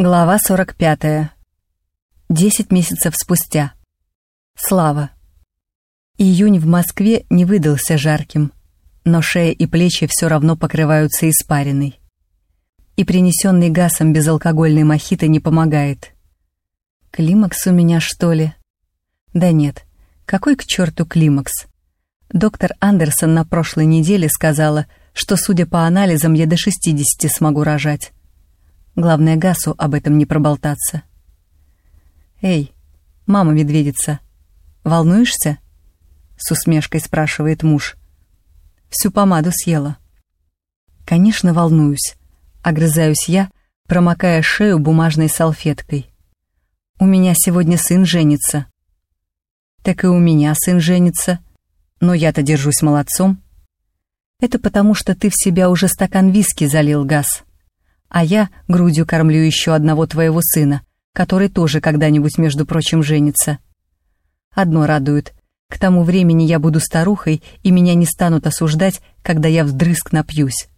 Глава 45. Десять месяцев спустя. Слава. Июнь в Москве не выдался жарким, но шея и плечи все равно покрываются испариной. И принесенный газом безалкогольный мохито не помогает. Климакс у меня, что ли? Да нет, какой к черту климакс? Доктор Андерсон на прошлой неделе сказала, что, судя по анализам, я до 60 смогу рожать. Главное, Гасу об этом не проболтаться. «Эй, мама-медведица, волнуешься?» С усмешкой спрашивает муж. «Всю помаду съела». «Конечно, волнуюсь», — огрызаюсь я, промокая шею бумажной салфеткой. «У меня сегодня сын женится». «Так и у меня сын женится, но я-то держусь молодцом». «Это потому, что ты в себя уже стакан виски залил, Газ», а я грудью кормлю еще одного твоего сына, который тоже когда-нибудь, между прочим, женится. Одно радует. К тому времени я буду старухой, и меня не станут осуждать, когда я вдрызг напьюсь.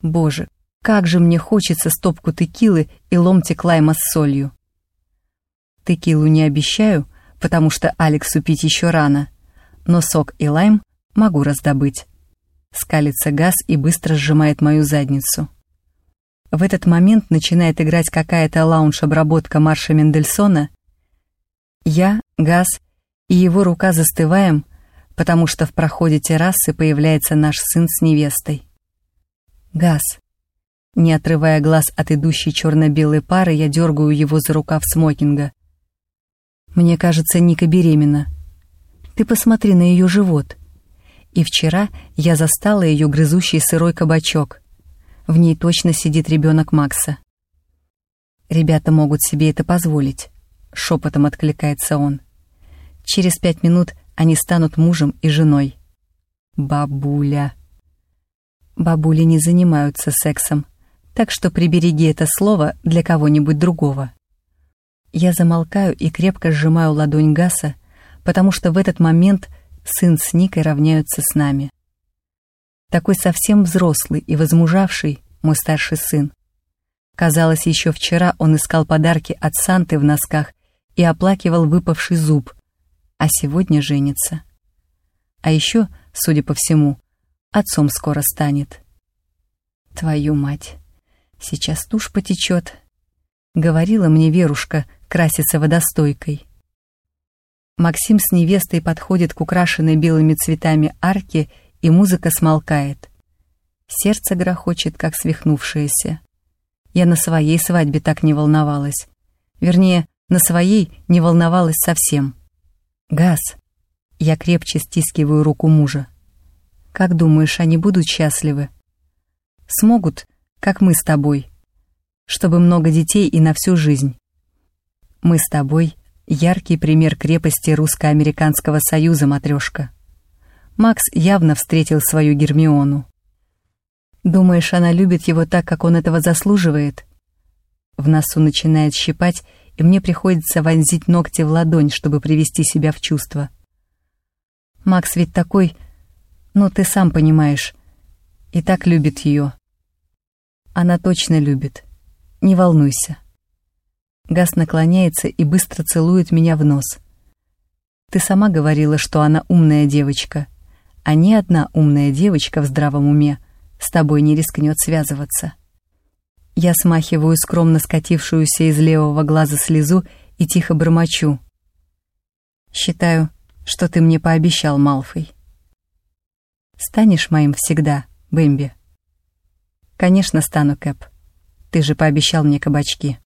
Боже, как же мне хочется стопку текилы и ломтик лайма с солью. Текилу не обещаю, потому что Алексу пить еще рано, но сок и лайм могу раздобыть. Скалится газ и быстро сжимает мою задницу. В этот момент начинает играть какая-то лаунж-обработка марша Мендельсона. Я, Газ и его рука застываем, потому что в проходе террасы появляется наш сын с невестой. Газ. Не отрывая глаз от идущей черно-белой пары, я дергаю его за рукав смокинга. Мне кажется, Ника беременна. Ты посмотри на ее живот. И вчера я застала ее грызущий сырой кабачок — в ней точно сидит ребенок Макса. Ребята могут себе это позволить, шепотом откликается он. Через пять минут они станут мужем и женой. Бабуля. Бабули не занимаются сексом, так что прибереги это слово для кого-нибудь другого. Я замолкаю и крепко сжимаю ладонь Гаса, потому что в этот момент сын с Никой равняются с нами такой совсем взрослый и возмужавший, мой старший сын. Казалось, еще вчера он искал подарки от Санты в носках и оплакивал выпавший зуб, а сегодня женится. А еще, судя по всему, отцом скоро станет. Твою мать, сейчас тушь потечет. Говорила мне Верушка, красится водостойкой. Максим с невестой подходит к украшенной белыми цветами арке и музыка смолкает. Сердце грохочет, как свихнувшееся. Я на своей свадьбе так не волновалась. Вернее, на своей не волновалась совсем. Газ. Я крепче стискиваю руку мужа. Как думаешь, они будут счастливы? Смогут, как мы с тобой. Чтобы много детей и на всю жизнь. Мы с тобой — яркий пример крепости русско-американского союза, матрешка. Макс явно встретил свою Гермиону. «Думаешь, она любит его так, как он этого заслуживает?» В носу начинает щипать, и мне приходится вонзить ногти в ладонь, чтобы привести себя в чувство. Макс ведь такой, ну ты сам понимаешь, и так любит ее. Она точно любит. Не волнуйся. Газ наклоняется и быстро целует меня в нос. Ты сама говорила, что она умная девочка а ни одна умная девочка в здравом уме с тобой не рискнет связываться. Я смахиваю скромно скатившуюся из левого глаза слезу и тихо бормочу. Считаю, что ты мне пообещал, Малфой. Станешь моим всегда, Бэмби? Конечно, стану, Кэп. Ты же пообещал мне кабачки.